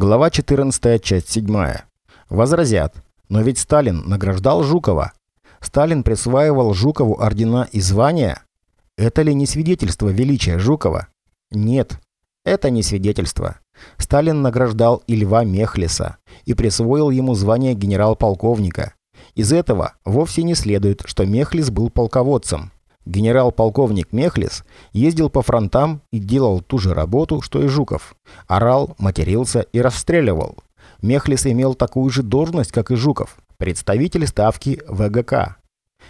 Глава 14, часть 7. Возразят. Но ведь Сталин награждал Жукова. Сталин присваивал Жукову ордена и звания. Это ли не свидетельство величия Жукова? Нет, это не свидетельство. Сталин награждал и Льва Мехлиса и присвоил ему звание генерал-полковника. Из этого вовсе не следует, что Мехлис был полководцем. Генерал-полковник Мехлис ездил по фронтам и делал ту же работу, что и Жуков. Орал, матерился и расстреливал. Мехлис имел такую же должность, как и Жуков – представитель ставки ВГК.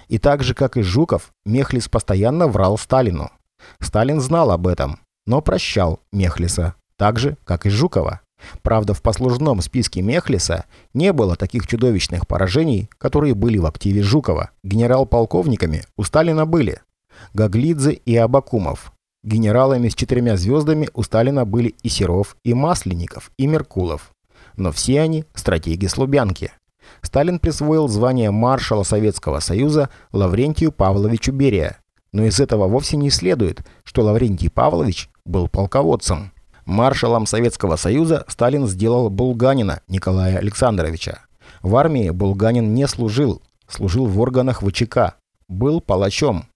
И так же, как и Жуков, Мехлис постоянно врал Сталину. Сталин знал об этом, но прощал Мехлиса, так же, как и Жукова. Правда, в послужном списке Мехлиса не было таких чудовищных поражений, которые были в активе Жукова. Генерал-полковниками у Сталина были Гаглидзе и Абакумов. Генералами с четырьмя звездами у Сталина были и Серов, и Масленников, и Меркулов. Но все они – стратеги Слубянки. Сталин присвоил звание маршала Советского Союза Лаврентию Павловичу Берия. Но из этого вовсе не следует, что Лаврентий Павлович был полководцем. Маршалом Советского Союза Сталин сделал Булганина Николая Александровича. В армии Булганин не служил, служил в органах ВЧК, был палачом,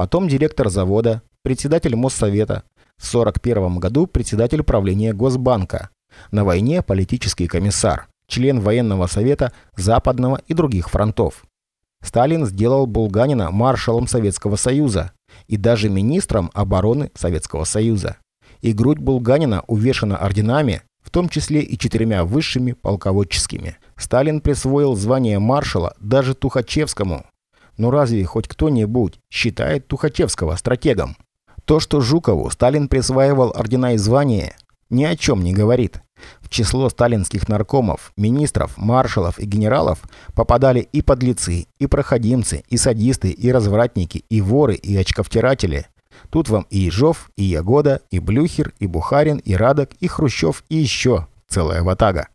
потом директор завода, председатель Моссовета, в 1941 году председатель правления Госбанка, на войне политический комиссар, член военного совета Западного и других фронтов. Сталин сделал Булганина маршалом Советского Союза и даже министром обороны Советского Союза. И грудь Булганина увешана орденами, в том числе и четырьмя высшими полководческими. Сталин присвоил звание маршала даже Тухачевскому, но разве хоть кто-нибудь считает Тухачевского стратегом? То, что Жукову Сталин присваивал ордена и звания, ни о чем не говорит. В число сталинских наркомов, министров, маршалов и генералов попадали и подлецы, и проходимцы, и садисты, и развратники, и воры, и очковтиратели. Тут вам и Ежов, и Ягода, и Блюхер, и Бухарин, и Радок, и Хрущев, и еще целая ватага.